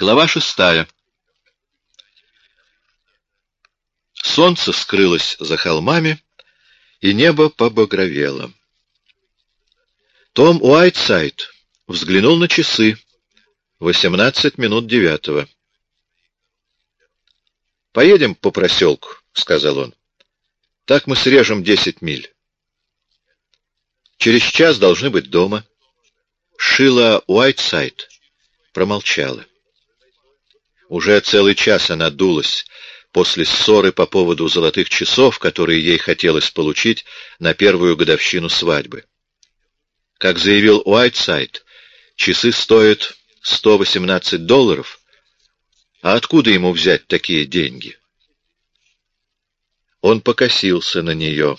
Глава шестая. Солнце скрылось за холмами, и небо побагровело. Том Уайтсайд взглянул на часы. Восемнадцать минут девятого. «Поедем по проселку», — сказал он. «Так мы срежем десять миль. Через час должны быть дома». Шила Уайтсайд промолчала. Уже целый час она дулась после ссоры по поводу золотых часов, которые ей хотелось получить на первую годовщину свадьбы. Как заявил Уайтсайд, часы стоят 118 долларов, а откуда ему взять такие деньги? Он покосился на нее.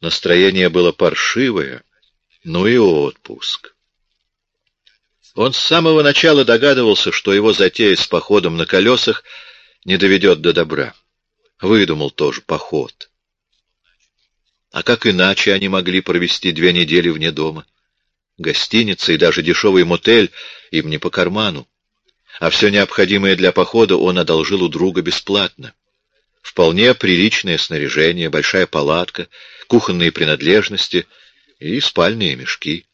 Настроение было паршивое, ну и отпуск. Он с самого начала догадывался, что его затея с походом на колесах не доведет до добра. Выдумал тоже поход. А как иначе они могли провести две недели вне дома? Гостиница и даже дешевый мотель им не по карману. А все необходимое для похода он одолжил у друга бесплатно. Вполне приличное снаряжение, большая палатка, кухонные принадлежности и спальные мешки.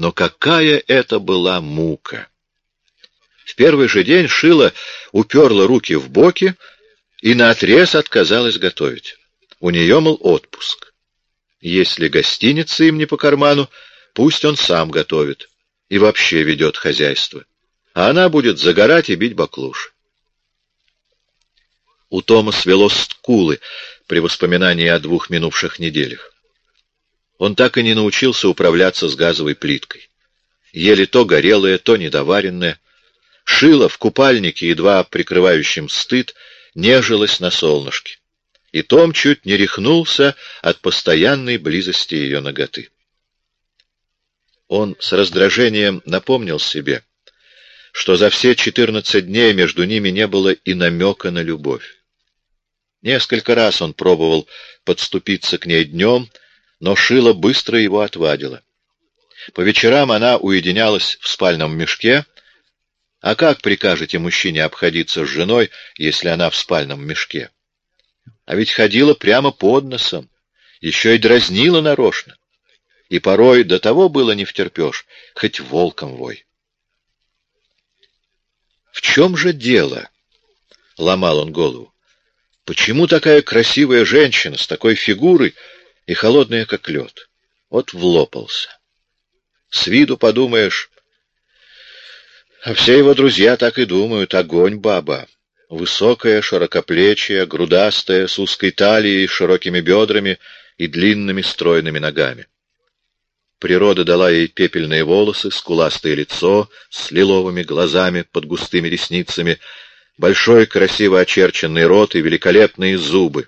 Но какая это была мука! В первый же день Шила уперла руки в боки и наотрез отказалась готовить. У нее, мол, отпуск. Если гостиница им не по карману, пусть он сам готовит и вообще ведет хозяйство. А она будет загорать и бить баклуш. У Тома свело скулы при воспоминании о двух минувших неделях. Он так и не научился управляться с газовой плиткой. Ели то горелое, то недоваренное. Шило в купальнике, едва прикрывающем стыд, нежилось на солнышке. И Том чуть не рехнулся от постоянной близости ее ноготы. Он с раздражением напомнил себе, что за все четырнадцать дней между ними не было и намека на любовь. Несколько раз он пробовал подступиться к ней днем, но Шила быстро его отвадила. По вечерам она уединялась в спальном мешке. А как прикажете мужчине обходиться с женой, если она в спальном мешке? А ведь ходила прямо под носом, еще и дразнила нарочно. И порой до того было не втерпешь, хоть волком вой. В чем же дело? — ломал он голову. Почему такая красивая женщина с такой фигурой и холодная, как лед. Вот влопался. С виду подумаешь, а все его друзья так и думают, огонь баба. Высокая, широкоплечья, грудастая, с узкой талией, широкими бедрами и длинными стройными ногами. Природа дала ей пепельные волосы, скуластое лицо с лиловыми глазами под густыми ресницами, большой красиво очерченный рот и великолепные зубы.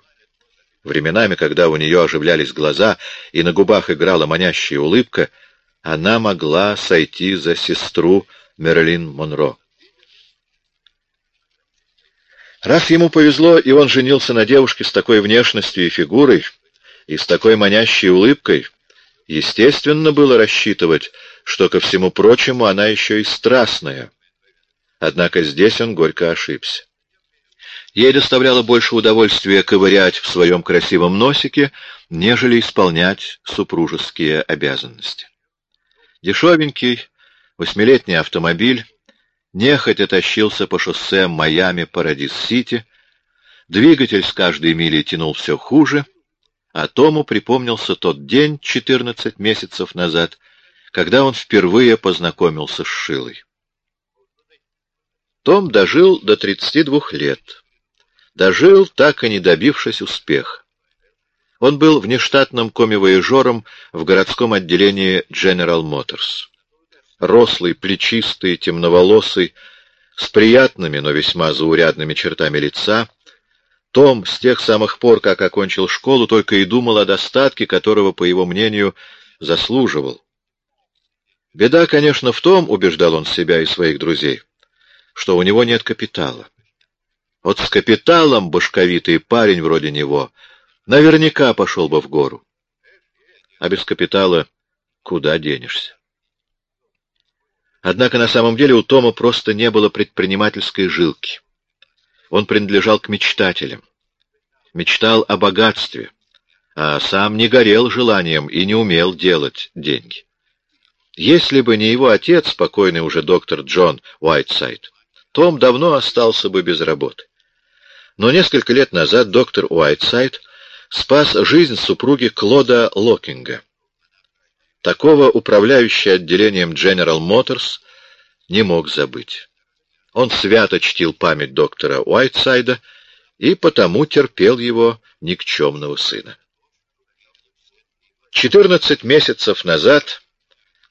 Временами, когда у нее оживлялись глаза и на губах играла манящая улыбка, она могла сойти за сестру Мерлин Монро. Раз ему повезло, и он женился на девушке с такой внешностью и фигурой, и с такой манящей улыбкой, естественно было рассчитывать, что, ко всему прочему, она еще и страстная. Однако здесь он горько ошибся. Ей доставляло больше удовольствия ковырять в своем красивом носике, нежели исполнять супружеские обязанности. Дешевенький восьмилетний автомобиль нехотя тащился по шоссе Майами-Парадис-Сити, двигатель с каждой мили тянул все хуже, а Тому припомнился тот день, 14 месяцев назад, когда он впервые познакомился с Шилой. Том дожил до 32 лет. Дожил, так и не добившись успеха. Он был внештатным комивояжером в городском отделении General Motors. Рослый, плечистый, темноволосый, с приятными, но весьма заурядными чертами лица, том с тех самых пор, как окончил школу, только и думал о достатке, которого, по его мнению, заслуживал. Беда, конечно, в том, убеждал он себя и своих друзей, что у него нет капитала. Вот с капиталом башковитый парень вроде него наверняка пошел бы в гору. А без капитала куда денешься? Однако на самом деле у Тома просто не было предпринимательской жилки. Он принадлежал к мечтателям. Мечтал о богатстве, а сам не горел желанием и не умел делать деньги. Если бы не его отец, покойный уже доктор Джон Уайтсайд, том давно остался бы без работы. Но несколько лет назад доктор Уайтсайд спас жизнь супруги Клода Локинга. Такого управляющий отделением General Motors не мог забыть. Он свято чтил память доктора Уайтсайда и потому терпел его никчемного сына. Четырнадцать месяцев назад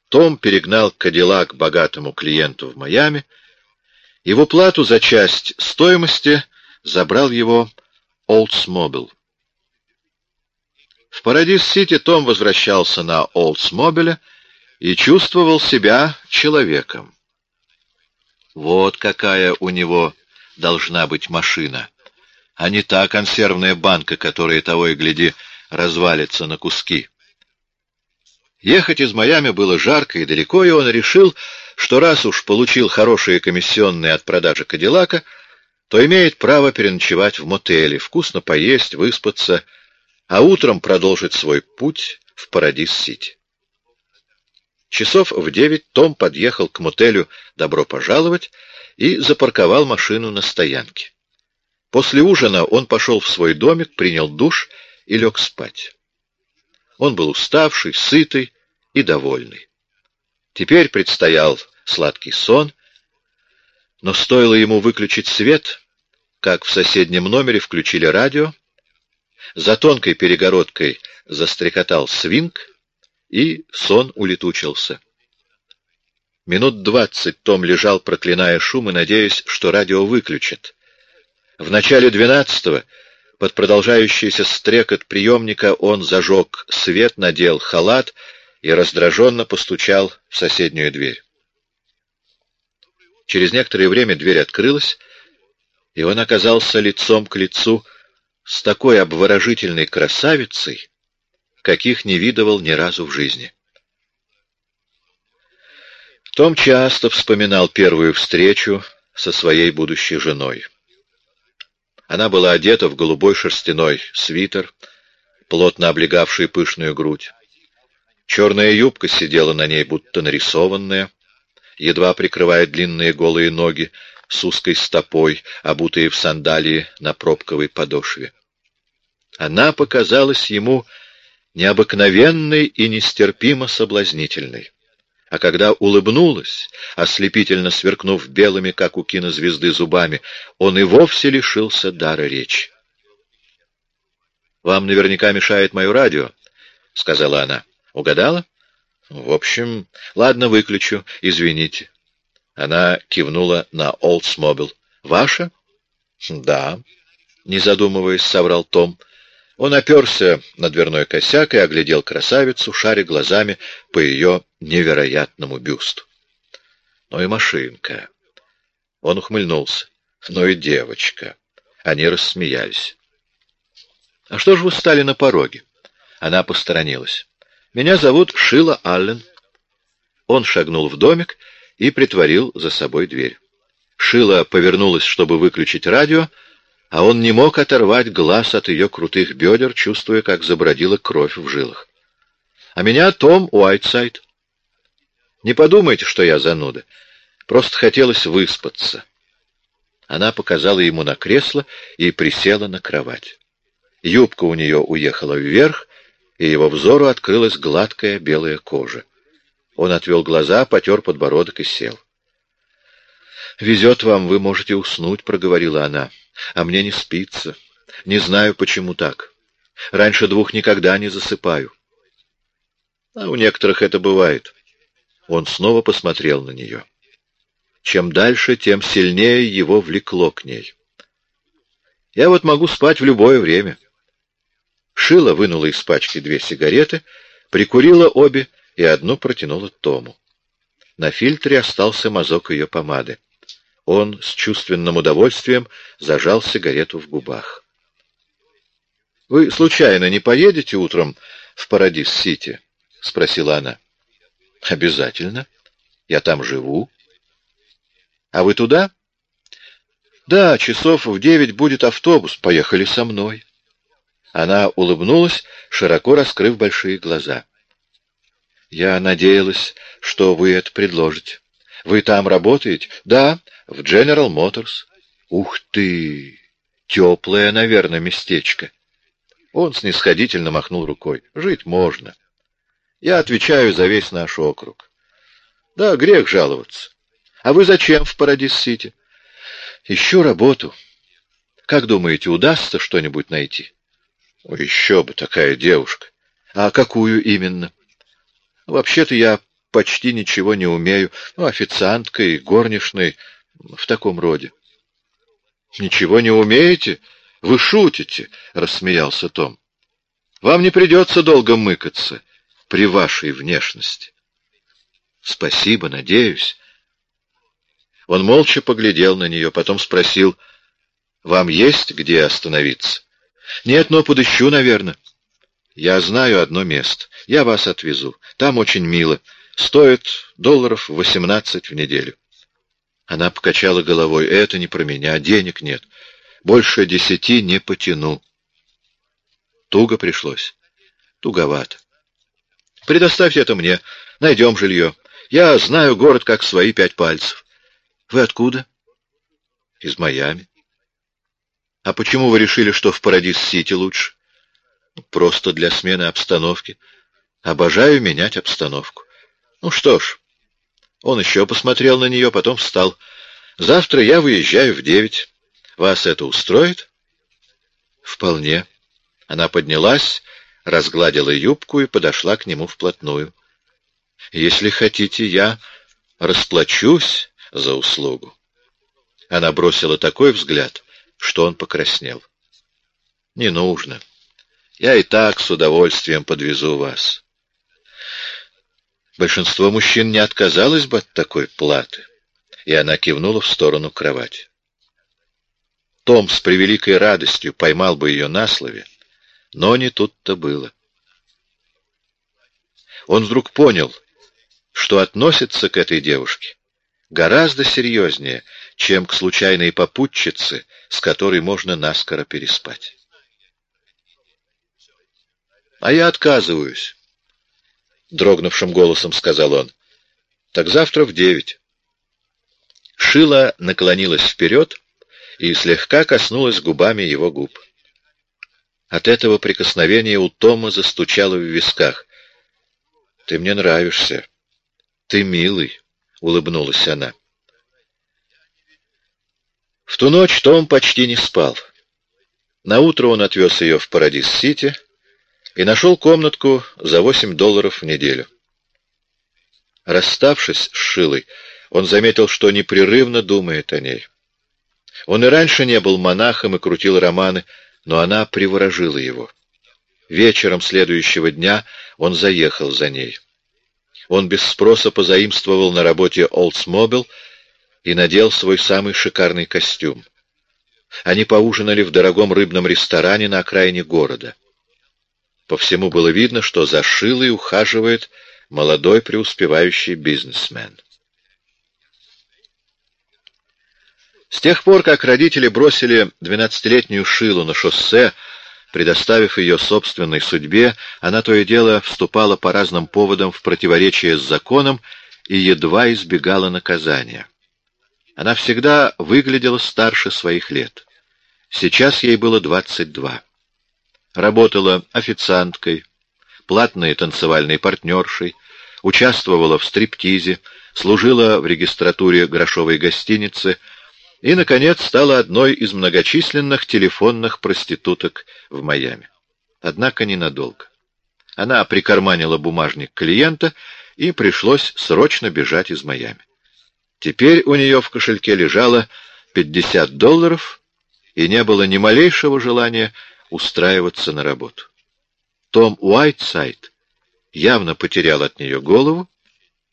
том перегнал Кадиллак богатому клиенту в Майами и в уплату за часть стоимости забрал его Oldsmobile. В Парадис-Сити Том возвращался на Олдсмобиле и чувствовал себя человеком. Вот какая у него должна быть машина, а не та консервная банка, которая того и гляди развалится на куски. Ехать из Майами было жарко и далеко, и он решил, что раз уж получил хорошие комиссионные от продажи Кадиллака, то имеет право переночевать в мотеле, вкусно поесть, выспаться, а утром продолжить свой путь в Парадис-Сити. Часов в девять Том подъехал к мотелю «Добро пожаловать» и запарковал машину на стоянке. После ужина он пошел в свой домик, принял душ и лег спать. Он был уставший, сытый и довольный. Теперь предстоял сладкий сон, но стоило ему выключить свет, как в соседнем номере включили радио, за тонкой перегородкой застрекотал свинг, и сон улетучился. Минут двадцать Том лежал, проклиная шум и надеясь, что радио выключит. В начале двенадцатого под продолжающийся стрекот приемника он зажег свет, надел халат и раздраженно постучал в соседнюю дверь. Через некоторое время дверь открылась, и он оказался лицом к лицу с такой обворожительной красавицей, каких не видывал ни разу в жизни. Том часто вспоминал первую встречу со своей будущей женой. Она была одета в голубой шерстяной свитер, плотно облегавший пышную грудь. Черная юбка сидела на ней, будто нарисованная, едва прикрывая длинные голые ноги с узкой стопой, обутые в сандалии на пробковой подошве. Она показалась ему необыкновенной и нестерпимо соблазнительной. А когда улыбнулась, ослепительно сверкнув белыми, как у кинозвезды, зубами, он и вовсе лишился дара речи. «Вам наверняка мешает мое радио», — сказала она. «Угадала?» «В общем, ладно, выключу, извините». Она кивнула на Oldsmobile. «Ваша?» «Да», — не задумываясь, соврал Том. Он оперся на дверной косяк и оглядел красавицу, шаря глазами по ее невероятному бюсту. Ну и машинка. Он ухмыльнулся. Ну и девочка. Они рассмеялись. «А что же вы стали на пороге?» Она посторонилась. «Меня зовут Шила Аллен». Он шагнул в домик и притворил за собой дверь. Шила повернулась, чтобы выключить радио, а он не мог оторвать глаз от ее крутых бедер, чувствуя, как забродила кровь в жилах. «А меня Том Уайтсайд». «Не подумайте, что я зануда. Просто хотелось выспаться». Она показала ему на кресло и присела на кровать. Юбка у нее уехала вверх, и его взору открылась гладкая белая кожа. Он отвел глаза, потер подбородок и сел. «Везет вам, вы можете уснуть», — проговорила она. А мне не спится. Не знаю, почему так. Раньше двух никогда не засыпаю. А у некоторых это бывает. Он снова посмотрел на нее. Чем дальше, тем сильнее его влекло к ней. Я вот могу спать в любое время. Шила вынула из пачки две сигареты, прикурила обе и одну протянула Тому. На фильтре остался мазок ее помады. Он с чувственным удовольствием зажал сигарету в губах. «Вы, случайно, не поедете утром в Парадис-Сити?» — спросила она. «Обязательно. Я там живу. А вы туда? Да, часов в девять будет автобус. Поехали со мной. Она улыбнулась, широко раскрыв большие глаза. Я надеялась, что вы это предложите. Вы там работаете? Да, в General Motors. Ух ты! Теплое, наверное, местечко. Он снисходительно махнул рукой. Жить можно. Я отвечаю за весь наш округ. Да, грех жаловаться. А вы зачем в Парадис-Сити? Ищу работу. Как думаете, удастся что-нибудь найти? Еще бы, такая девушка. А какую именно? Вообще-то я почти ничего не умею. Ну, официанткой, горничной, в таком роде. Ничего не умеете? Вы шутите, рассмеялся Том. Вам не придется долго мыкаться при вашей внешности. Спасибо, надеюсь. Он молча поглядел на нее, потом спросил, «Вам есть где остановиться?» «Нет, но подыщу, наверное». «Я знаю одно место. Я вас отвезу. Там очень мило. Стоит долларов восемнадцать в неделю». Она покачала головой. «Это не про меня. Денег нет. Больше десяти не потяну». Туго пришлось. Туговато. «Предоставьте это мне. Найдем жилье. Я знаю город как свои пять пальцев. Вы откуда? Из Майами. А почему вы решили, что в Парадис-Сити лучше? Просто для смены обстановки. Обожаю менять обстановку. Ну что ж. Он еще посмотрел на нее, потом встал. Завтра я выезжаю в девять. Вас это устроит? Вполне. Она поднялась, разгладила юбку и подошла к нему вплотную. Если хотите, я расплачусь за услугу. Она бросила такой взгляд, что он покраснел. Не нужно. Я и так с удовольствием подвезу вас. Большинство мужчин не отказалось бы от такой платы, и она кивнула в сторону кровати. Том с превеликой радостью поймал бы ее на слове, но не тут-то было. Он вдруг понял, что относится к этой девушке гораздо серьезнее, чем к случайной попутчице, с которой можно наскоро переспать. «А я отказываюсь», — дрогнувшим голосом сказал он. «Так завтра в девять». Шила наклонилась вперед и слегка коснулась губами его губ. От этого прикосновения у Тома застучало в висках. «Ты мне нравишься. Ты милый». — улыбнулась она. В ту ночь Том почти не спал. Наутро он отвез ее в Парадис-Сити и нашел комнатку за 8 долларов в неделю. Расставшись с Шилой, он заметил, что непрерывно думает о ней. Он и раньше не был монахом и крутил романы, но она приворожила его. Вечером следующего дня он заехал за ней. Он без спроса позаимствовал на работе Oldsmobile и надел свой самый шикарный костюм. Они поужинали в дорогом рыбном ресторане на окраине города. По всему было видно, что за Шилой ухаживает молодой преуспевающий бизнесмен. С тех пор, как родители бросили двенадцатилетнюю Шилу на шоссе, Предоставив ее собственной судьбе, она то и дело вступала по разным поводам в противоречие с законом и едва избегала наказания. Она всегда выглядела старше своих лет. Сейчас ей было 22. Работала официанткой, платной танцевальной партнершей, участвовала в стриптизе, служила в регистратуре грошовой гостиницы — и, наконец, стала одной из многочисленных телефонных проституток в Майами. Однако ненадолго. Она прикарманила бумажник клиента, и пришлось срочно бежать из Майами. Теперь у нее в кошельке лежало 50 долларов, и не было ни малейшего желания устраиваться на работу. Том Уайтсайд явно потерял от нее голову,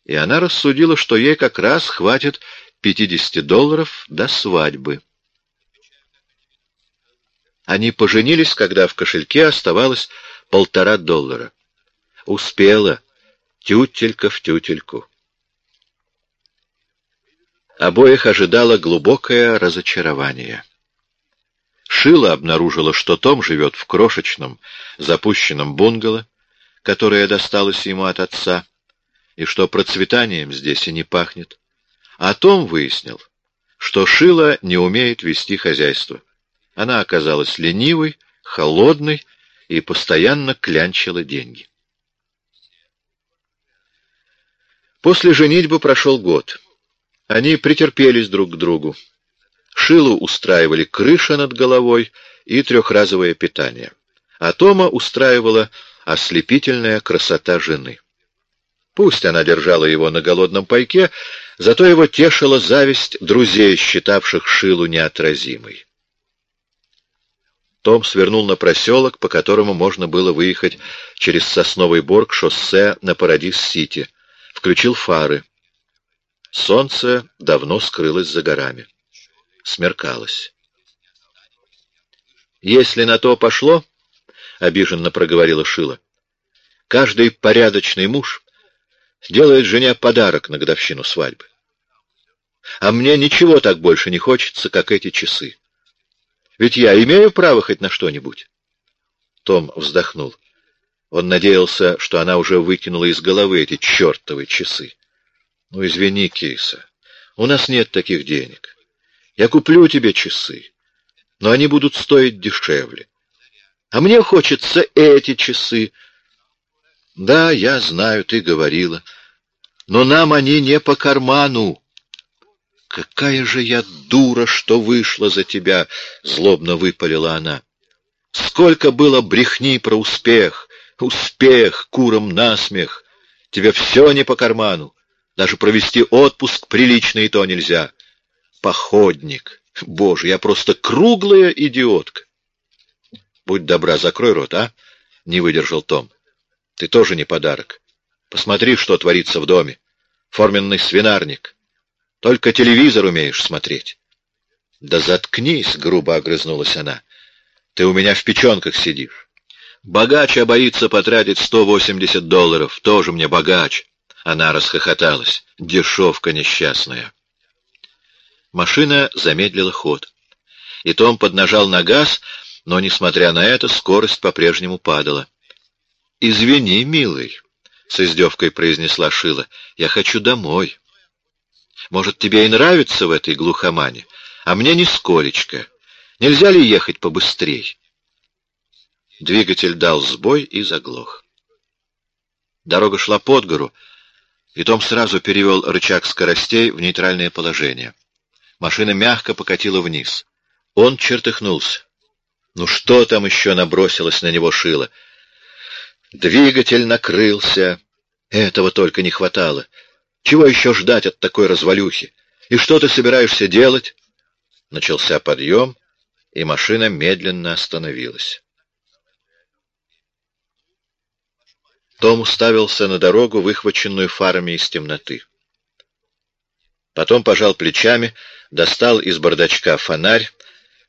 и она рассудила, что ей как раз хватит 50 долларов до свадьбы. Они поженились, когда в кошельке оставалось полтора доллара. Успела. Тютелька в тютельку. Обоих ожидало глубокое разочарование. Шила обнаружила, что Том живет в крошечном, запущенном бунгало, которое досталось ему от отца, и что процветанием здесь и не пахнет. А Том выяснил, что Шила не умеет вести хозяйство. Она оказалась ленивой, холодной и постоянно клянчила деньги. После женитьбы прошел год. Они претерпелись друг к другу. Шилу устраивали крыша над головой и трехразовое питание. А Тома устраивала ослепительная красота жены. Пусть она держала его на голодном пайке, зато его тешила зависть друзей, считавших Шилу неотразимой. Том свернул на проселок, по которому можно было выехать через Сосновый Бор к шоссе на Парадис-Сити. Включил фары. Солнце давно скрылось за горами. Смеркалось. «Если на то пошло, — обиженно проговорила Шила, — каждый порядочный муж делает жене подарок на годовщину свадьбы. А мне ничего так больше не хочется, как эти часы. Ведь я имею право хоть на что-нибудь. Том вздохнул. Он надеялся, что она уже выкинула из головы эти чертовы часы. Ну, извини, Кейса, у нас нет таких денег. Я куплю тебе часы, но они будут стоить дешевле. А мне хочется эти часы. Да, я знаю, ты говорила, но нам они не по карману. «Какая же я дура, что вышла за тебя!» — злобно выпалила она. «Сколько было брехни про успех! Успех! Куром насмех! Тебе все не по карману! Даже провести отпуск прилично и то нельзя! Походник! Боже, я просто круглая идиотка!» «Будь добра, закрой рот, а?» — не выдержал Том. «Ты тоже не подарок. Посмотри, что творится в доме. Форменный свинарник». Только телевизор умеешь смотреть. — Да заткнись, — грубо огрызнулась она. — Ты у меня в печенках сидишь. Богач боится потратить сто восемьдесят долларов. Тоже мне богач. Она расхохоталась. Дешевка несчастная. Машина замедлила ход. И Том поднажал на газ, но, несмотря на это, скорость по-прежнему падала. — Извини, милый, — с издевкой произнесла Шила, — я хочу домой. Может, тебе и нравится в этой глухомане, а мне нисколечко. Нельзя ли ехать побыстрей? Двигатель дал сбой и заглох. Дорога шла под гору, и Том сразу перевел рычаг скоростей в нейтральное положение. Машина мягко покатила вниз. Он чертыхнулся. Ну что там еще набросилось на него шило? Двигатель накрылся. Этого только не хватало. Чего еще ждать от такой развалюхи? И что ты собираешься делать? Начался подъем, и машина медленно остановилась. Том уставился на дорогу, выхваченную фарами из темноты. Потом пожал плечами, достал из бардачка фонарь,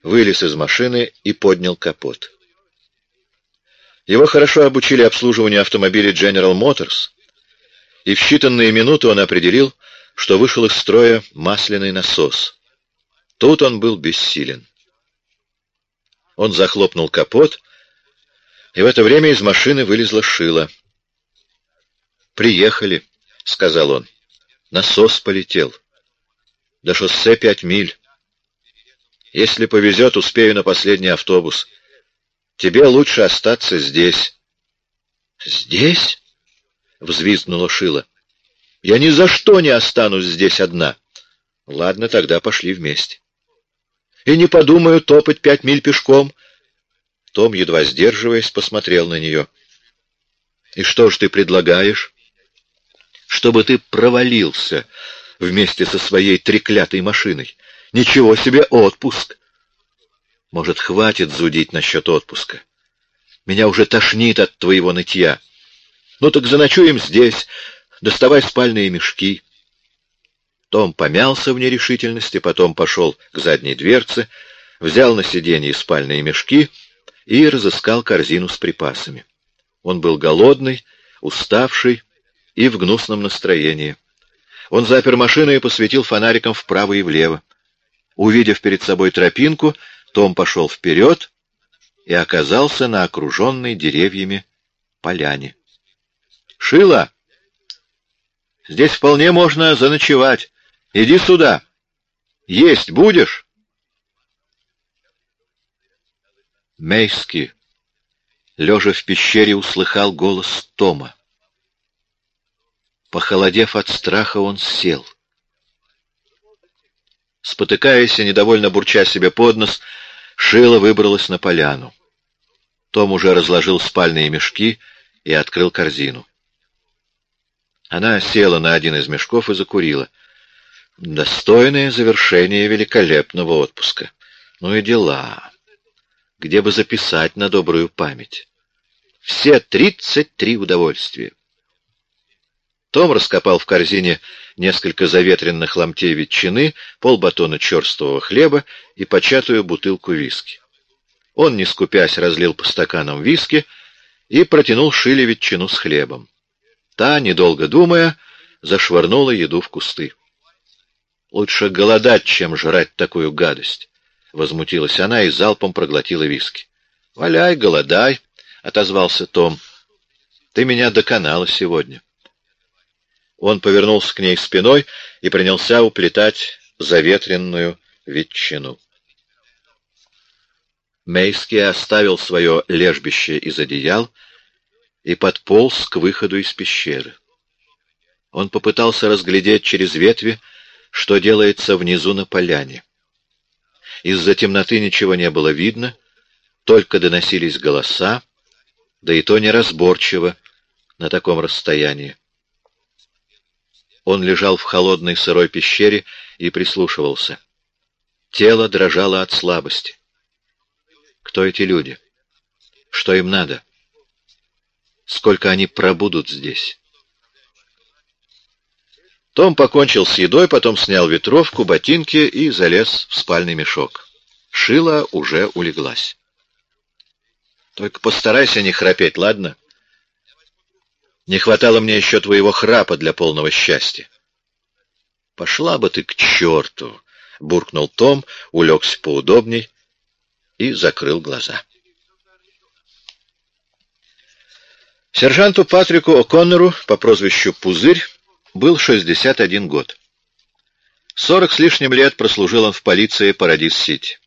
вылез из машины и поднял капот. Его хорошо обучили обслуживанию автомобилей General Motors, и в считанные минуты он определил, что вышел из строя масляный насос. Тут он был бессилен. Он захлопнул капот, и в это время из машины вылезла шила. «Приехали», — сказал он. «Насос полетел. До шоссе пять миль. Если повезет, успею на последний автобус. Тебе лучше остаться здесь». «Здесь?» — взвизгнула Шила. «Я ни за что не останусь здесь одна». «Ладно, тогда пошли вместе». «И не подумаю топать пять миль пешком». Том, едва сдерживаясь, посмотрел на нее. «И что ж ты предлагаешь?» «Чтобы ты провалился вместе со своей треклятой машиной. Ничего себе отпуск!» «Может, хватит зудить насчет отпуска? Меня уже тошнит от твоего нытья». Ну так заночуем здесь. Доставай спальные мешки. Том помялся в нерешительности, потом пошел к задней дверце, взял на сиденье спальные мешки и разыскал корзину с припасами. Он был голодный, уставший и в гнусном настроении. Он запер машину и посветил фонариком вправо и влево. Увидев перед собой тропинку, Том пошел вперед и оказался на окруженной деревьями поляне. «Шила! Здесь вполне можно заночевать. Иди сюда. Есть будешь?» Мейски, лежа в пещере, услыхал голос Тома. Похолодев от страха, он сел. Спотыкаясь и недовольно бурча себе под нос, Шила выбралась на поляну. Том уже разложил спальные мешки и открыл корзину. Она села на один из мешков и закурила. Достойное завершение великолепного отпуска. Ну и дела. Где бы записать на добрую память? Все тридцать три удовольствия. Том раскопал в корзине несколько заветренных ломтей ветчины, полбатона черствого хлеба и початую бутылку виски. Он, не скупясь, разлил по стаканам виски и протянул Шиле ветчину с хлебом. Та, недолго думая, зашвырнула еду в кусты. «Лучше голодать, чем жрать такую гадость», — возмутилась она и залпом проглотила виски. «Валяй, голодай», — отозвался Том. «Ты меня доконала сегодня». Он повернулся к ней спиной и принялся уплетать заветренную ветчину. Мейский оставил свое лежбище из одеял и подполз к выходу из пещеры. Он попытался разглядеть через ветви, что делается внизу на поляне. Из-за темноты ничего не было видно, только доносились голоса, да и то неразборчиво на таком расстоянии. Он лежал в холодной сырой пещере и прислушивался. Тело дрожало от слабости. Кто эти люди? Что им надо? Сколько они пробудут здесь? Том покончил с едой, потом снял ветровку, ботинки и залез в спальный мешок. Шила уже улеглась. Только постарайся не храпеть, ладно? Не хватало мне еще твоего храпа для полного счастья. Пошла бы ты к черту! — буркнул Том, улегся поудобней и закрыл глаза. Сержанту Патрику О'Коннору по прозвищу Пузырь был 61 год. Сорок с лишним лет прослужил он в полиции Парадис-Сити.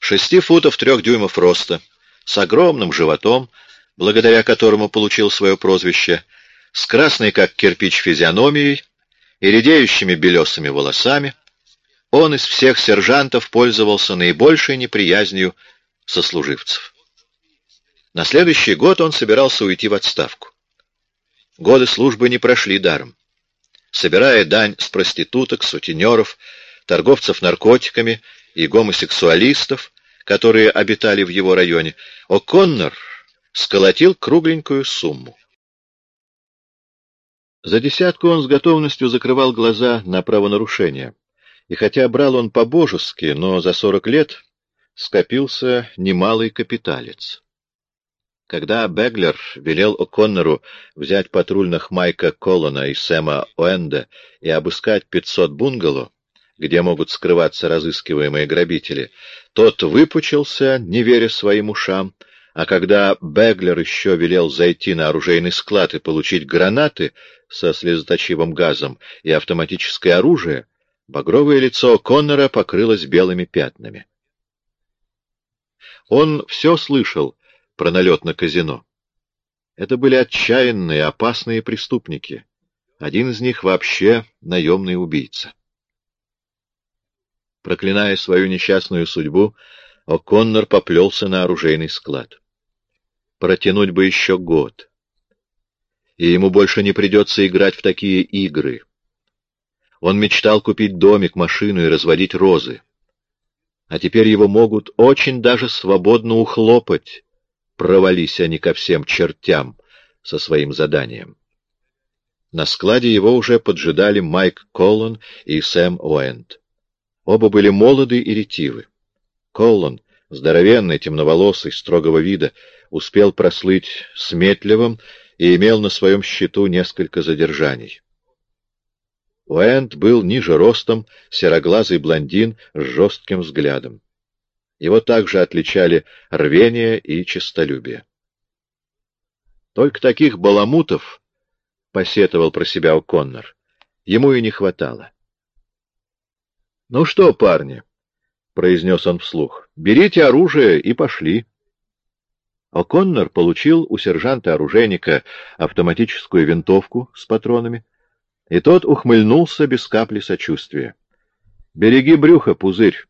Шести футов трех дюймов роста, с огромным животом, благодаря которому получил свое прозвище, с красной, как кирпич, физиономией и редеющими белесыми волосами, он из всех сержантов пользовался наибольшей неприязнью сослуживцев. На следующий год он собирался уйти в отставку. Годы службы не прошли даром. Собирая дань с проституток, сутенеров, торговцев наркотиками и гомосексуалистов, которые обитали в его районе, О'Коннор сколотил кругленькую сумму. За десятку он с готовностью закрывал глаза на правонарушения. И хотя брал он по-божески, но за сорок лет скопился немалый капиталец. Когда Беглер велел О'Коннору взять патрульных Майка Коллона и Сэма Оэнда и обыскать 500 бунгало, где могут скрываться разыскиваемые грабители, тот выпучился, не веря своим ушам, а когда Беглер еще велел зайти на оружейный склад и получить гранаты со слезоточивым газом и автоматическое оружие, багровое лицо Коннора покрылось белыми пятнами. Он все слышал про налет на казино. Это были отчаянные, опасные преступники. Один из них вообще наемный убийца. Проклиная свою несчастную судьбу, О'Коннор поплелся на оружейный склад. Протянуть бы еще год. И ему больше не придется играть в такие игры. Он мечтал купить домик, машину и разводить розы. А теперь его могут очень даже свободно ухлопать, провались они ко всем чертям со своим заданием. На складе его уже поджидали Майк Коллон и Сэм Уэнд. Оба были молоды и ретивы. Коллон, здоровенный, темноволосый, строгого вида, успел прослыть сметливым и имел на своем счету несколько задержаний. Уэнд был ниже ростом, сероглазый блондин с жестким взглядом. Его также отличали рвение и честолюбие. Только таких баламутов, — посетовал про себя О'Коннор, — ему и не хватало. — Ну что, парни, — произнес он вслух, — берите оружие и пошли. О'Коннор получил у сержанта-оружейника автоматическую винтовку с патронами, и тот ухмыльнулся без капли сочувствия. — Береги брюхо, пузырь.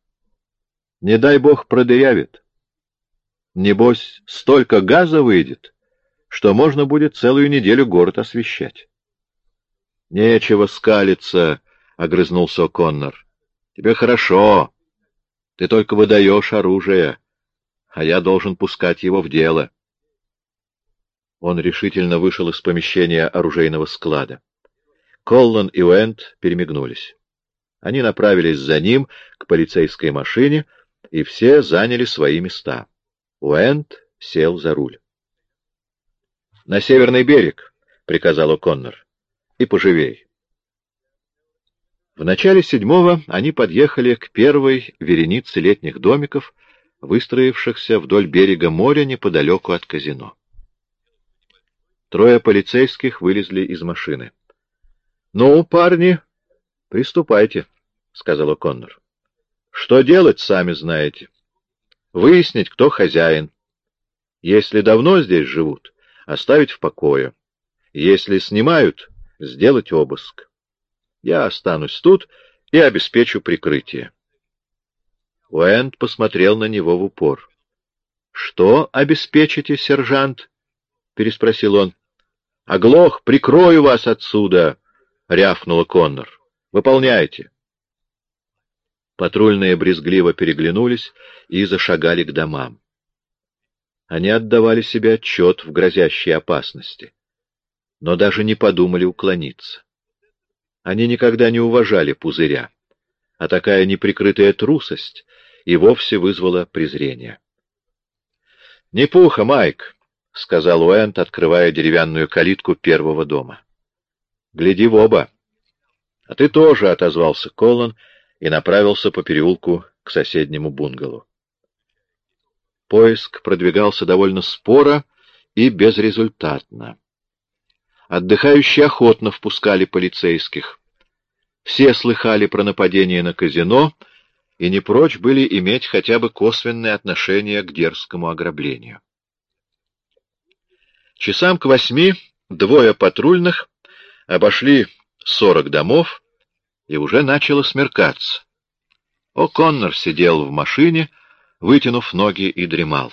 Не дай бог продырявит. Небось, столько газа выйдет, что можно будет целую неделю город освещать. — Нечего скалиться, — огрызнулся О'Коннор. — Тебе хорошо. Ты только выдаешь оружие, а я должен пускать его в дело. Он решительно вышел из помещения оружейного склада. Коллан и Уэнд перемигнулись. Они направились за ним к полицейской машине, и все заняли свои места. Уэнд сел за руль. — На северный берег, — приказал О'Коннор, — и поживей. В начале седьмого они подъехали к первой веренице летних домиков, выстроившихся вдоль берега моря неподалеку от казино. Трое полицейских вылезли из машины. «Ну, парни, приступайте», — сказал Коннор. «Что делать, сами знаете. Выяснить, кто хозяин. Если давно здесь живут, оставить в покое. Если снимают, сделать обыск. Я останусь тут и обеспечу прикрытие». Уэнд посмотрел на него в упор. «Что обеспечите, сержант?» — переспросил он. «Оглох, прикрою вас отсюда!» — рявкнула Коннор. «Выполняйте!» Патрульные брезгливо переглянулись и зашагали к домам. Они отдавали себе отчет в грозящей опасности, но даже не подумали уклониться. Они никогда не уважали пузыря, а такая неприкрытая трусость и вовсе вызвала презрение. — Не пуха, Майк, — сказал Уэнт, открывая деревянную калитку первого дома. Гляди в оба. — А ты тоже, — отозвался Колон и направился по переулку к соседнему бунгало. Поиск продвигался довольно споро и безрезультатно. Отдыхающие охотно впускали полицейских. Все слыхали про нападение на казино и не прочь были иметь хотя бы косвенное отношение к дерзкому ограблению. Часам к восьми двое патрульных обошли сорок домов, и уже начало смеркаться. О'Коннор сидел в машине, вытянув ноги и дремал.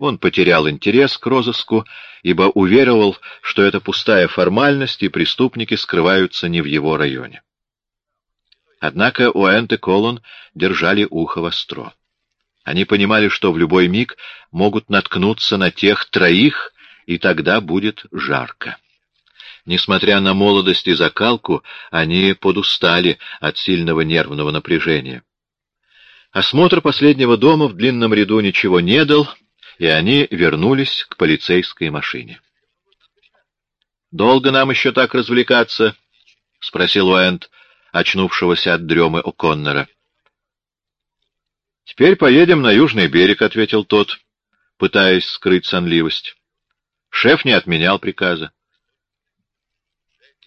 Он потерял интерес к розыску, ибо уверовал, что это пустая формальность, и преступники скрываются не в его районе. Однако Уэнт и Колон держали ухо востро. Они понимали, что в любой миг могут наткнуться на тех троих, и тогда будет жарко. Несмотря на молодость и закалку, они подустали от сильного нервного напряжения. Осмотр последнего дома в длинном ряду ничего не дал, и они вернулись к полицейской машине. «Долго нам еще так развлекаться?» — спросил Уэнд, очнувшегося от дремы О'Коннора. «Теперь поедем на южный берег», — ответил тот, пытаясь скрыть сонливость. Шеф не отменял приказа.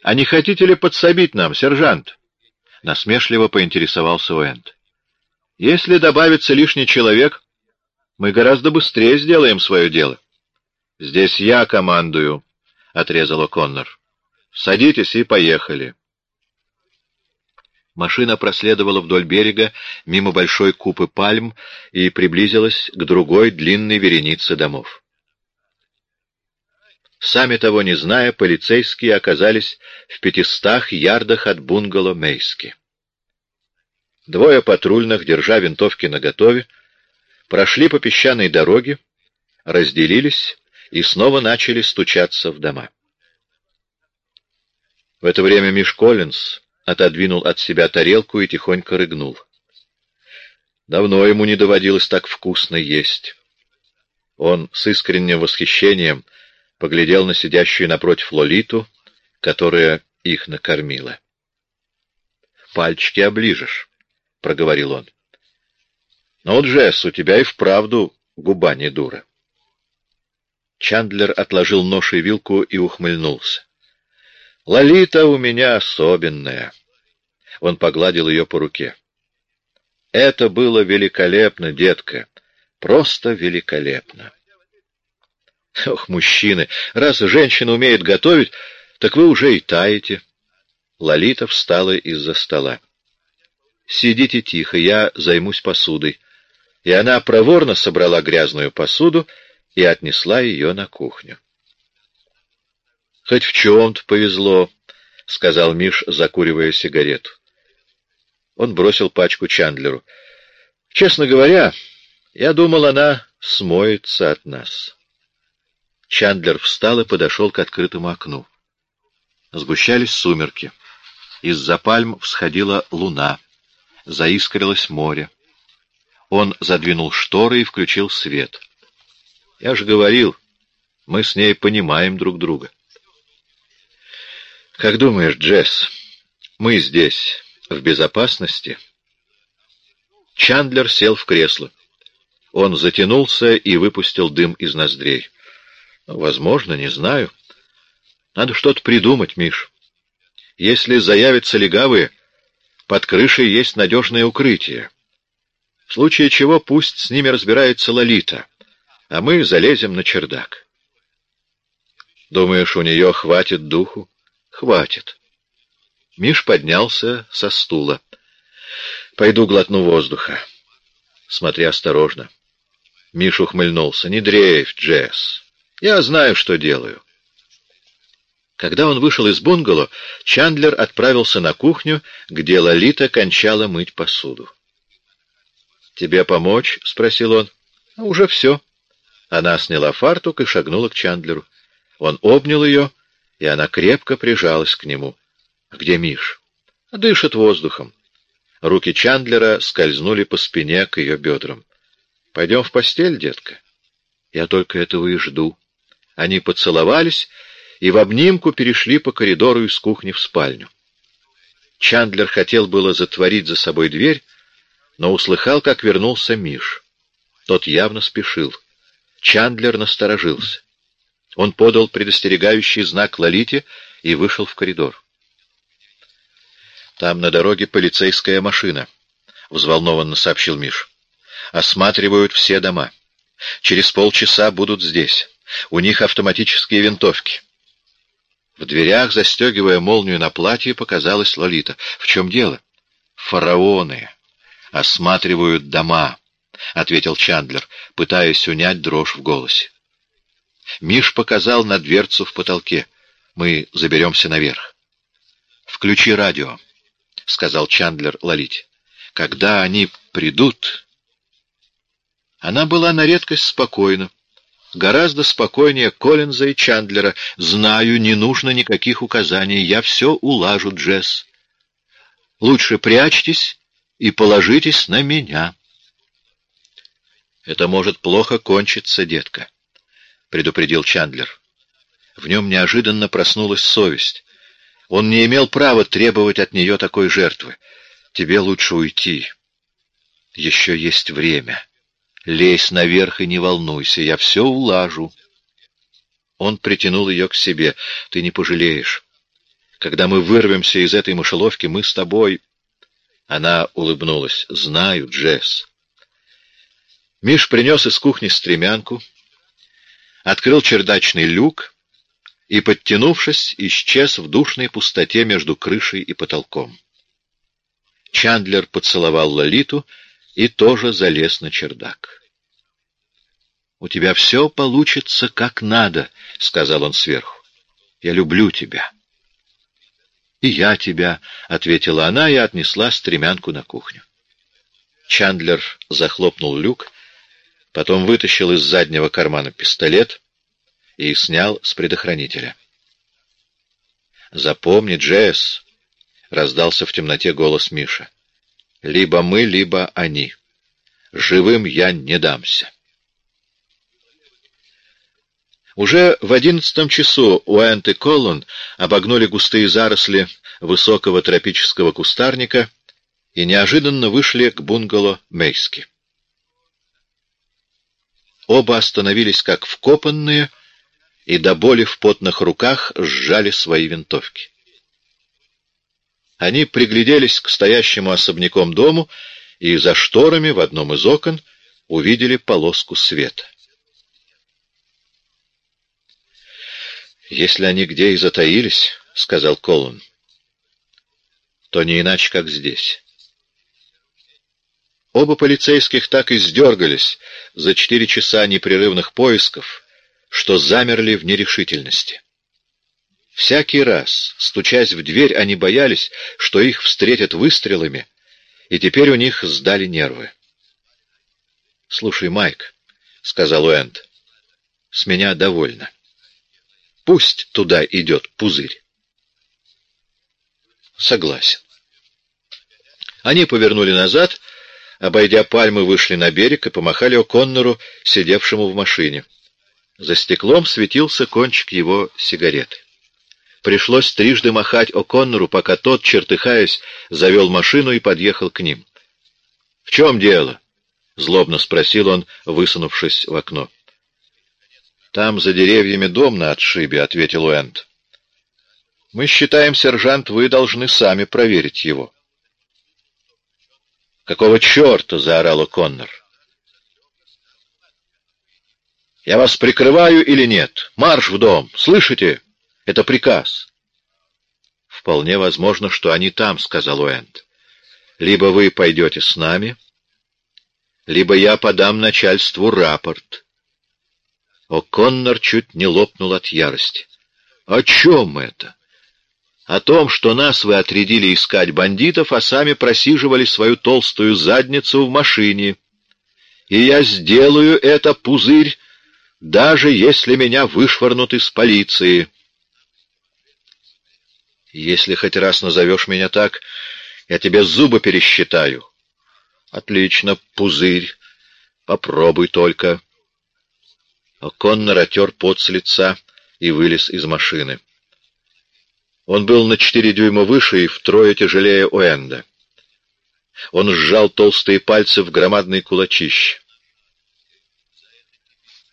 «А не хотите ли подсобить нам, сержант?» — насмешливо поинтересовался Уэнд. «Если добавится лишний человек, мы гораздо быстрее сделаем свое дело». «Здесь я командую», — отрезал О'Коннор. «Садитесь и поехали». Машина проследовала вдоль берега, мимо большой купы пальм, и приблизилась к другой длинной веренице домов. Сами того не зная, полицейские оказались в пятистах ярдах от бунгало Мейски. Двое патрульных, держа винтовки наготове, прошли по песчаной дороге, разделились и снова начали стучаться в дома. В это время Миш Коллинз отодвинул от себя тарелку и тихонько рыгнул. Давно ему не доводилось так вкусно есть. Он с искренним восхищением поглядел на сидящую напротив Лолиту, которая их накормила. пальчики оближешь, — проговорил он. — Ну, Джесс, у тебя и вправду губа не дура. Чандлер отложил нож и вилку и ухмыльнулся. — Лолита у меня особенная. Он погладил ее по руке. — Это было великолепно, детка, просто великолепно. Ох, мужчины, раз женщина умеет готовить, так вы уже и таете. Лолита встала из-за стола. Сидите тихо, я займусь посудой. И она проворно собрала грязную посуду и отнесла ее на кухню. «Хоть в чем-то повезло», — сказал Миш, закуривая сигарету. Он бросил пачку Чандлеру. «Честно говоря, я думал, она смоется от нас». Чандлер встал и подошел к открытому окну. Сгущались сумерки. Из-за пальм всходила луна. Заискрилось море. Он задвинул шторы и включил свет. Я же говорил, мы с ней понимаем друг друга. Как думаешь, Джесс, мы здесь в безопасности? Чандлер сел в кресло. Он затянулся и выпустил дым из ноздрей. Возможно, не знаю. Надо что-то придумать, Миш. Если заявятся легавые, под крышей есть надежное укрытие. В случае чего пусть с ними разбирается Лолита, а мы залезем на чердак. Думаешь, у нее хватит духу? Хватит. Миш поднялся со стула. Пойду глотну воздуха. Смотри осторожно. Миш ухмыльнулся. Не дрейф, Джесс. Я знаю, что делаю. Когда он вышел из бунгало, Чандлер отправился на кухню, где Лолита кончала мыть посуду. «Тебе помочь?» — спросил он. «А «Уже все». Она сняла фартук и шагнула к Чандлеру. Он обнял ее, и она крепко прижалась к нему. «Где Миш?» «Дышит воздухом». Руки Чандлера скользнули по спине к ее бедрам. «Пойдем в постель, детка?» «Я только этого и жду». Они поцеловались и в обнимку перешли по коридору из кухни в спальню. Чандлер хотел было затворить за собой дверь, но услыхал, как вернулся Миш. Тот явно спешил. Чандлер насторожился. Он подал предостерегающий знак Лолите и вышел в коридор. «Там на дороге полицейская машина», — взволнованно сообщил Миш. «Осматривают все дома. Через полчаса будут здесь. У них автоматические винтовки. В дверях, застегивая молнию на платье, показалась Лолита. «В чем дело?» «Фараоны осматривают дома», — ответил Чандлер, пытаясь унять дрожь в голосе. Миш показал на дверцу в потолке. «Мы заберемся наверх». «Включи радио», — сказал Чандлер Лолите. «Когда они придут...» Она была на редкость спокойна Гораздо спокойнее Коллинза и Чандлера. Знаю, не нужно никаких указаний. Я все улажу, Джесс. Лучше прячьтесь и положитесь на меня. Это может плохо кончиться, детка, — предупредил Чандлер. В нем неожиданно проснулась совесть. Он не имел права требовать от нее такой жертвы. Тебе лучше уйти. Еще есть время. Лезь наверх и не волнуйся, я все улажу. Он притянул ее к себе. Ты не пожалеешь. Когда мы вырвемся из этой мышеловки, мы с тобой... Она улыбнулась. Знаю, Джесс. Миш принес из кухни стремянку, открыл чердачный люк и, подтянувшись, исчез в душной пустоте между крышей и потолком. Чандлер поцеловал Лолиту и тоже залез на чердак. «У тебя все получится как надо», — сказал он сверху. «Я люблю тебя». «И я тебя», — ответила она и отнесла стремянку на кухню. Чандлер захлопнул люк, потом вытащил из заднего кармана пистолет и снял с предохранителя. «Запомни, Джесс», — раздался в темноте голос Миша. Либо мы, либо они. Живым я не дамся. Уже в одиннадцатом часу Уэнт и Коллон обогнули густые заросли высокого тропического кустарника и неожиданно вышли к бунгало Мейски. Оба остановились как вкопанные и до боли в потных руках сжали свои винтовки. Они пригляделись к стоящему особняком дому и за шторами в одном из окон увидели полоску света. «Если они где и затаились, — сказал Колун, — то не иначе, как здесь». Оба полицейских так и сдергались за четыре часа непрерывных поисков, что замерли в нерешительности. Всякий раз, стучась в дверь, они боялись, что их встретят выстрелами, и теперь у них сдали нервы. «Слушай, Майк», — сказал Уэнд, — «с меня довольно. Пусть туда идет пузырь». «Согласен». Они повернули назад — Обойдя пальмы, вышли на берег и помахали О'Коннору, сидевшему в машине. За стеклом светился кончик его сигареты. Пришлось трижды махать О'Коннору, пока тот, чертыхаясь, завел машину и подъехал к ним. — В чем дело? — злобно спросил он, высунувшись в окно. — Там за деревьями дом на отшибе, — ответил Уэнд. — Мы считаем, сержант, вы должны сами проверить его. «Какого черта?» — заорал Коннор. «Я вас прикрываю или нет? Марш в дом! Слышите? Это приказ!» «Вполне возможно, что они там», — сказал Уэнд. «Либо вы пойдете с нами, либо я подам начальству рапорт». О'Коннор чуть не лопнул от ярости. «О чем это?» о том, что нас вы отрядили искать бандитов, а сами просиживали свою толстую задницу в машине. И я сделаю это, пузырь, даже если меня вышвырнут из полиции. Если хоть раз назовешь меня так, я тебе зубы пересчитаю. Отлично, пузырь. Попробуй только. Коннор отер пот с лица и вылез из машины. Он был на четыре дюйма выше и втрое тяжелее Уэнда. Он сжал толстые пальцы в громадный кулачище.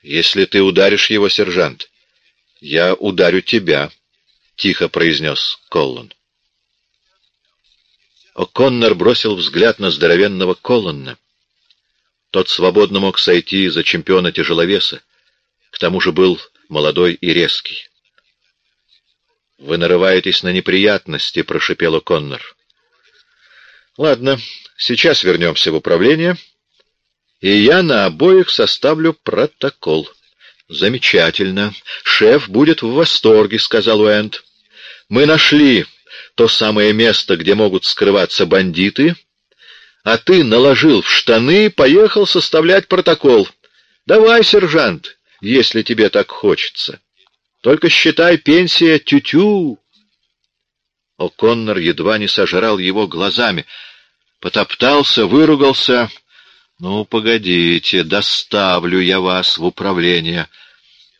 «Если ты ударишь его, сержант, я ударю тебя», — тихо произнес Коллон. О'Коннор бросил взгляд на здоровенного Коллона. Тот свободно мог сойти за чемпиона тяжеловеса, к тому же был молодой и резкий. «Вы нарываетесь на неприятности», — прошипела Коннор. «Ладно, сейчас вернемся в управление, и я на обоих составлю протокол». «Замечательно. Шеф будет в восторге», — сказал Уэнд. «Мы нашли то самое место, где могут скрываться бандиты, а ты наложил в штаны и поехал составлять протокол. Давай, сержант, если тебе так хочется». Только считай, пенсия тю-тю. О'Коннор едва не сожрал его глазами. Потоптался, выругался. Ну, погодите, доставлю я вас в управление.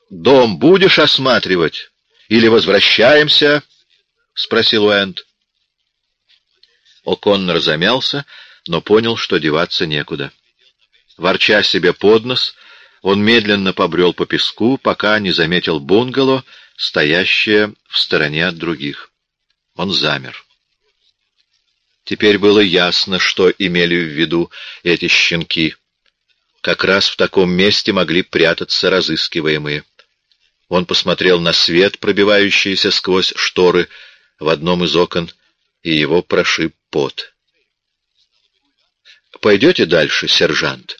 Дом будешь осматривать? Или возвращаемся? — спросил Уэнд. О'Коннор замялся, но понял, что деваться некуда. Ворча себе под нос, он медленно побрел по песку, пока не заметил бунгало, стоящее в стороне от других. Он замер. Теперь было ясно, что имели в виду эти щенки. Как раз в таком месте могли прятаться разыскиваемые. Он посмотрел на свет, пробивающийся сквозь шторы в одном из окон, и его прошиб пот. «Пойдете дальше, сержант?» —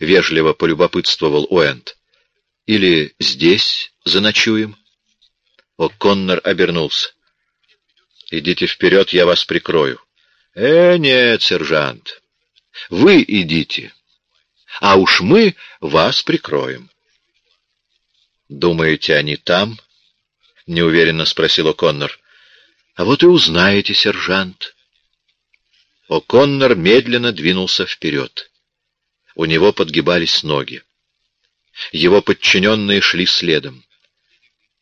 вежливо полюбопытствовал Уэнд. «Или здесь заночуем?» О'Коннор обернулся. «Идите вперед, я вас прикрою». «Э, нет, сержант, вы идите, а уж мы вас прикроем». «Думаете, они там?» — неуверенно спросил О'Коннор. «А вот и узнаете, сержант». О'Коннор медленно двинулся вперед. У него подгибались ноги. Его подчиненные шли следом.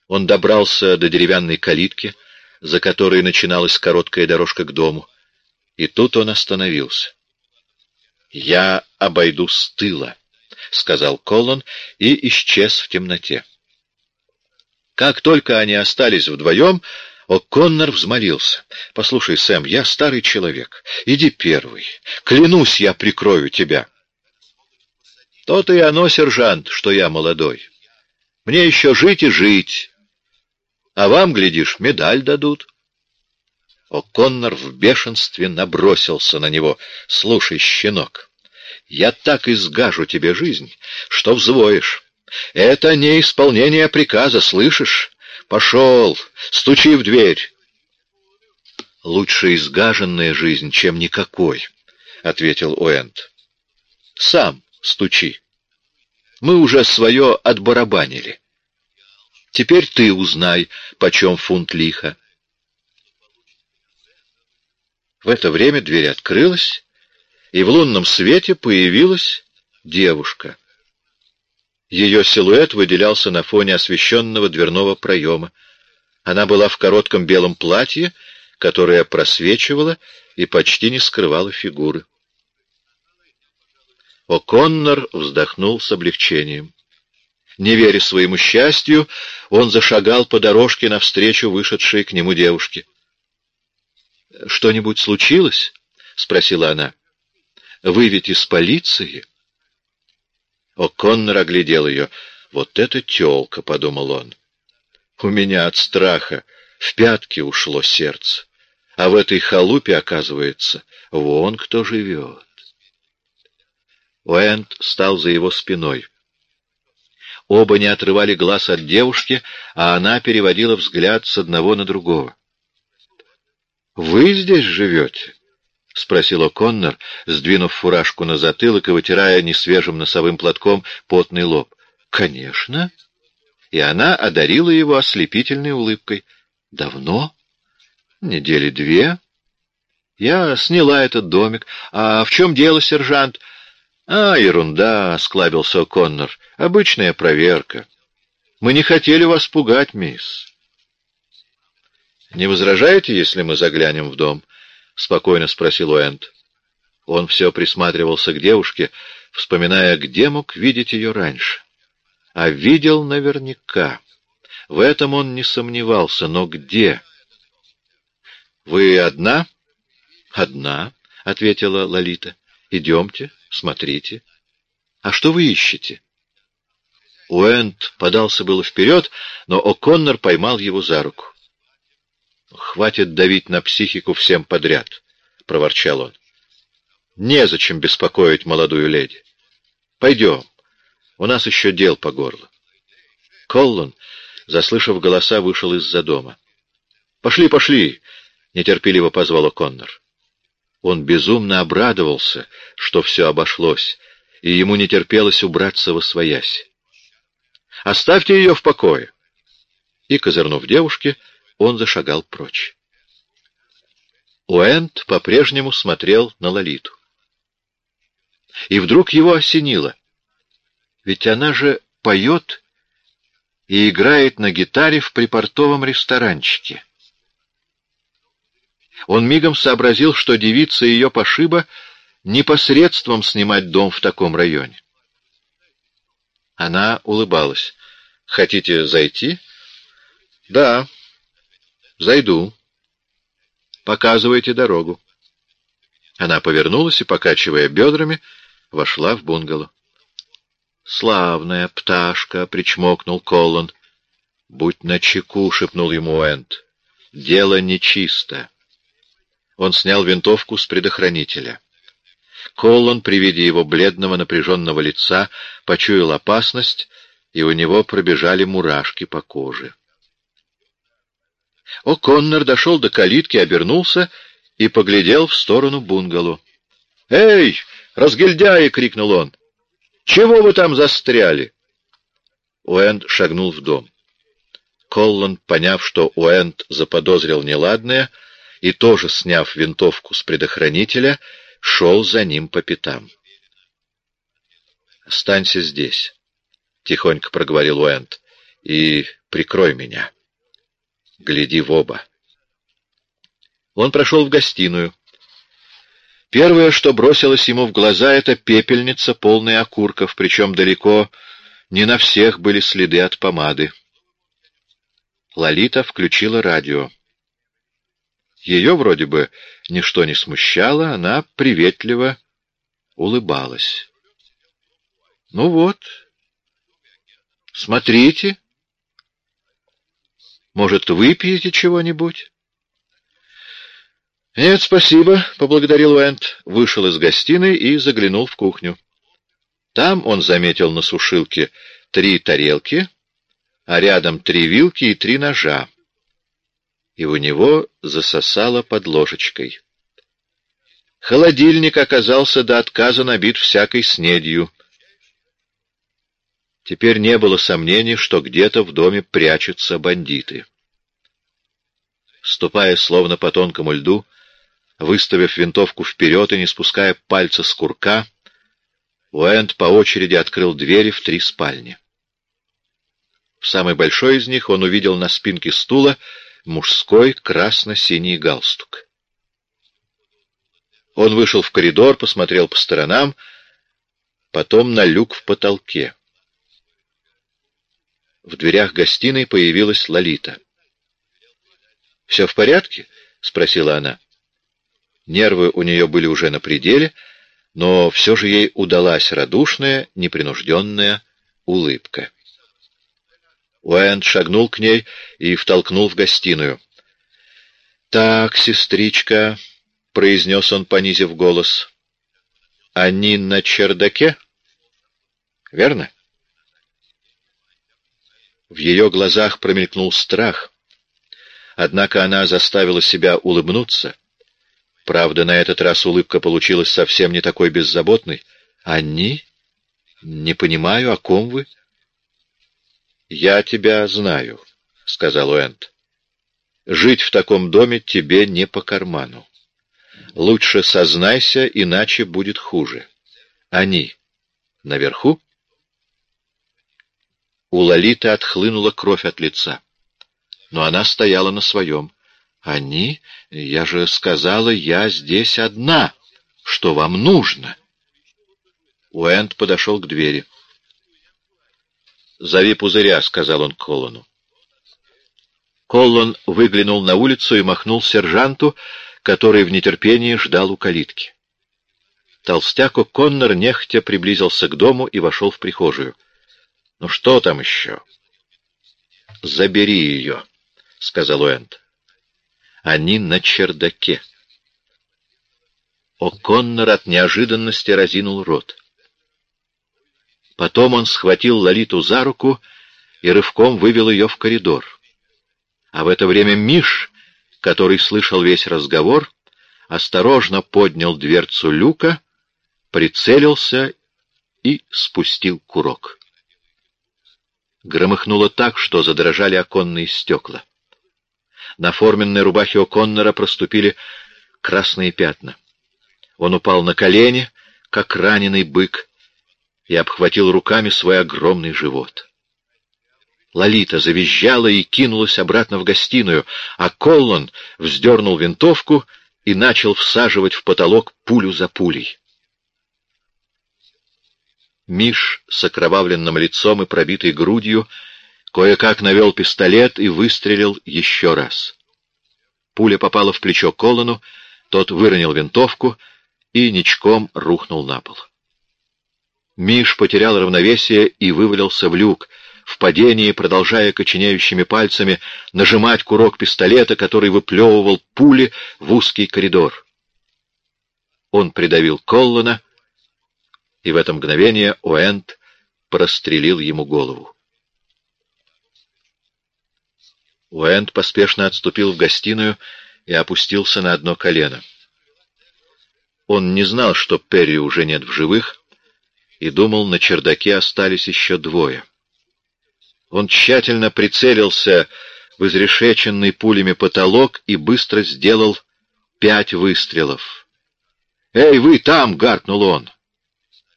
Он добрался до деревянной калитки, за которой начиналась короткая дорожка к дому, и тут он остановился. «Я обойду с тыла», — сказал Колон и исчез в темноте. Как только они остались вдвоем, О'Коннор взмолился. — Послушай, Сэм, я старый человек. Иди первый. Клянусь, я прикрою тебя. — То-то и оно, сержант, что я молодой. Мне еще жить и жить. А вам, глядишь, медаль дадут. О'Коннор в бешенстве набросился на него. — Слушай, щенок, я так изгажу тебе жизнь, что взвоишь. Это не исполнение приказа, слышишь? Пошел, стучи в дверь. Лучше изгаженная жизнь, чем никакой, — ответил Уэнд. Сам стучи. Мы уже свое отбарабанили. Теперь ты узнай, почем фунт лиха. В это время дверь открылась, и в лунном свете появилась девушка. Ее силуэт выделялся на фоне освещенного дверного проема. Она была в коротком белом платье, которое просвечивало и почти не скрывало фигуры. О'Коннор вздохнул с облегчением. Не веря своему счастью, он зашагал по дорожке навстречу вышедшей к нему девушке. «Что-нибудь случилось?» — спросила она. «Вы ведь из полиции?» О'Коннор оглядел ее. «Вот это тёлка!» — подумал он. «У меня от страха в пятки ушло сердце, а в этой халупе, оказывается, вон кто живет». Уэнд стал за его спиной. Оба не отрывали глаз от девушки, а она переводила взгляд с одного на другого. «Вы здесь живете?» — спросил О'Коннор, сдвинув фуражку на затылок и вытирая несвежим носовым платком потный лоб. — Конечно. И она одарила его ослепительной улыбкой. — Давно? — Недели две. Я сняла этот домик. А в чем дело, сержант? — А, ерунда, — склабился О'Коннор. — Обычная проверка. Мы не хотели вас пугать, мисс. — Не возражаете, если мы заглянем в дом? —— спокойно спросил Уэнд. Он все присматривался к девушке, вспоминая, где мог видеть ее раньше. А видел наверняка. В этом он не сомневался, но где? «Вы одна?» «Одна», — ответила Лолита. «Идемте, смотрите. А что вы ищете?» Уэнд подался было вперед, но О'Коннор поймал его за руку. «Хватит давить на психику всем подряд», — проворчал он. «Незачем беспокоить молодую леди. Пойдем, у нас еще дел по горло». Коллон, заслышав голоса, вышел из-за дома. «Пошли, пошли!» — нетерпеливо позвал Коннор. Он безумно обрадовался, что все обошлось, и ему не терпелось убраться во своясь. «Оставьте ее в покое!» И, козырнув девушке, — он зашагал прочь. Уэнд по-прежнему смотрел на Лолиту. И вдруг его осенило. Ведь она же поет и играет на гитаре в припортовом ресторанчике. Он мигом сообразил, что девица ее пошиба непосредством снимать дом в таком районе. Она улыбалась. «Хотите зайти?» «Да», «Зайду. Показывайте дорогу». Она повернулась и, покачивая бедрами, вошла в бунгало. «Славная пташка!» — причмокнул Коллан. «Будь начеку!» — шепнул ему Уэнд. «Дело нечисто». Он снял винтовку с предохранителя. Коллан при виде его бледного напряженного лица почуял опасность, и у него пробежали мурашки по коже. О'Коннор дошел до калитки, обернулся и поглядел в сторону бунгало. «Эй, разгильдяи!» — крикнул он. «Чего вы там застряли?» Уэнд шагнул в дом. Коллан, поняв, что Уэнд заподозрил неладное, и тоже сняв винтовку с предохранителя, шел за ним по пятам. «Останься здесь. тихонько проговорил Уэнд, — «и прикрой меня. Гляди в оба». Он прошел в гостиную. Первое, что бросилось ему в глаза, — это пепельница, полная окурков, причем далеко не на всех были следы от помады. Лолита включила радио. Ее вроде бы ничто не смущало, она приветливо улыбалась. «Ну вот, смотрите. Может, выпьете чего-нибудь?» «Нет, спасибо», — поблагодарил Уэнт, вышел из гостиной и заглянул в кухню. Там он заметил на сушилке три тарелки, а рядом три вилки и три ножа. И у него засосало под ложечкой. Холодильник оказался до отказа набит всякой снедью. Теперь не было сомнений, что где-то в доме прячутся бандиты. Ступая словно по тонкому льду, выставив винтовку вперед и не спуская пальца с курка, Уэнд по очереди открыл двери в три спальни. В самой большой из них он увидел на спинке стула мужской красно-синий галстук. Он вышел в коридор, посмотрел по сторонам, потом на люк в потолке. В дверях гостиной появилась Лолита. «Все в порядке?» — спросила она. Нервы у нее были уже на пределе, но все же ей удалась радушная, непринужденная улыбка. Уэнд шагнул к ней и втолкнул в гостиную. «Так, сестричка», — произнес он, понизив голос, — «они на чердаке? Верно?» В ее глазах промелькнул страх, однако она заставила себя улыбнуться. Правда, на этот раз улыбка получилась совсем не такой беззаботной. «Они? Не понимаю, о ком вы?» «Я тебя знаю», — сказал Уэнт. «Жить в таком доме тебе не по карману. Лучше сознайся, иначе будет хуже. Они наверху?» У Лолиты отхлынула кровь от лица. Но она стояла на своем. «Они? Я же сказала, я здесь одна. Что вам нужно?» Уэнд подошел к двери. «Зови пузыря», — сказал он Коллону. Коллон выглянул на улицу и махнул сержанту, который в нетерпении ждал у калитки. Толстяк Коннор нехотя приблизился к дому и вошел в прихожую. «Ну что там еще?» «Забери ее», — сказал Уэнд. «Они на чердаке». О'Коннор от неожиданности разинул рот. Потом он схватил Лолиту за руку и рывком вывел ее в коридор. А в это время Миш, который слышал весь разговор, осторожно поднял дверцу люка, прицелился и спустил курок. Громыхнуло так, что задрожали оконные стекла. На форменной рубахе О'Коннора проступили красные пятна. Он упал на колени, как раненый бык, и обхватил руками свой огромный живот. Лолита завизжала и кинулась обратно в гостиную, а Коллон вздернул винтовку и начал всаживать в потолок пулю за пулей. Миш с окровавленным лицом и пробитой грудью кое-как навел пистолет и выстрелил еще раз. Пуля попала в плечо Колону, тот выронил винтовку и ничком рухнул на пол. Миш потерял равновесие и вывалился в люк, в падении, продолжая коченеющими пальцами нажимать курок пистолета, который выплевывал пули в узкий коридор. Он придавил Коллана, и в это мгновение Уэнд прострелил ему голову. Уэнд поспешно отступил в гостиную и опустился на одно колено. Он не знал, что Перри уже нет в живых, и думал, на чердаке остались еще двое. Он тщательно прицелился в изрешеченный пулями потолок и быстро сделал пять выстрелов. «Эй, вы там!» — гаркнул он.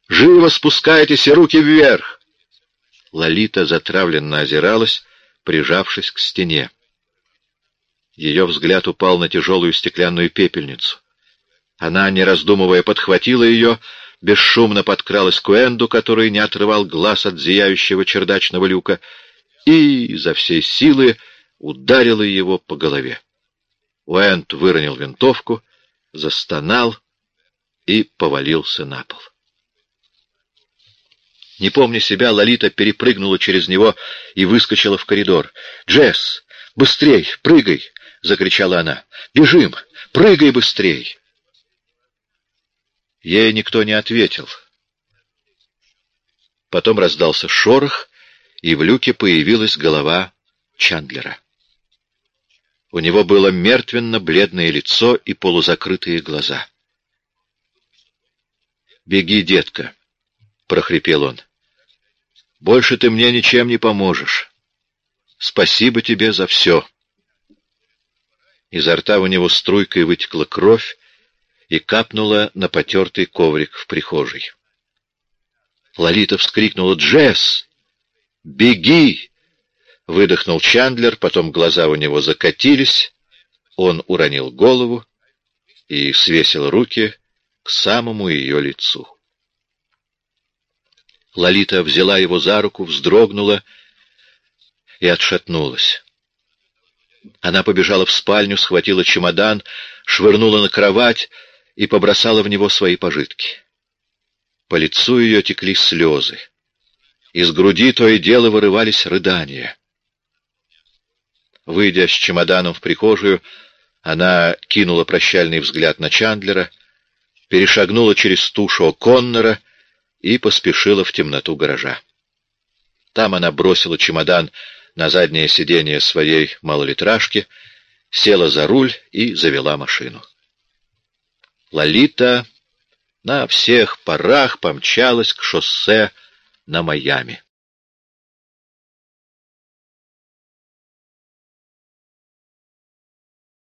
«Живо спускайтесь и руки вверх!» Лолита затравленно озиралась, прижавшись к стене. Ее взгляд упал на тяжелую стеклянную пепельницу. Она, не раздумывая, подхватила ее, бесшумно подкралась к Уэнду, который не отрывал глаз от зияющего чердачного люка, и изо всей силы ударила его по голове. Уэнд выронил винтовку, застонал и повалился на пол. Не помня себя, Лолита перепрыгнула через него и выскочила в коридор. «Джесс, быстрей, прыгай!» — закричала она. «Бежим! Прыгай быстрей!» Ей никто не ответил. Потом раздался шорох, и в люке появилась голова Чандлера. У него было мертвенно-бледное лицо и полузакрытые глаза. «Беги, детка!» — прохрипел он. «Больше ты мне ничем не поможешь. Спасибо тебе за все». Изо рта у него струйкой вытекла кровь и капнула на потертый коврик в прихожей. Лолита вскрикнула «Джесс! Беги!» Выдохнул Чандлер, потом глаза у него закатились, он уронил голову и свесил руки к самому ее лицу. Лолита взяла его за руку, вздрогнула и отшатнулась. Она побежала в спальню, схватила чемодан, швырнула на кровать и побросала в него свои пожитки. По лицу ее текли слезы. Из груди то и дело вырывались рыдания. Выйдя с чемоданом в прихожую, она кинула прощальный взгляд на Чандлера, перешагнула через тушу Коннора и поспешила в темноту гаража. Там она бросила чемодан на заднее сиденье своей малолитражки, села за руль и завела машину. Лолита на всех парах помчалась к шоссе на Майами.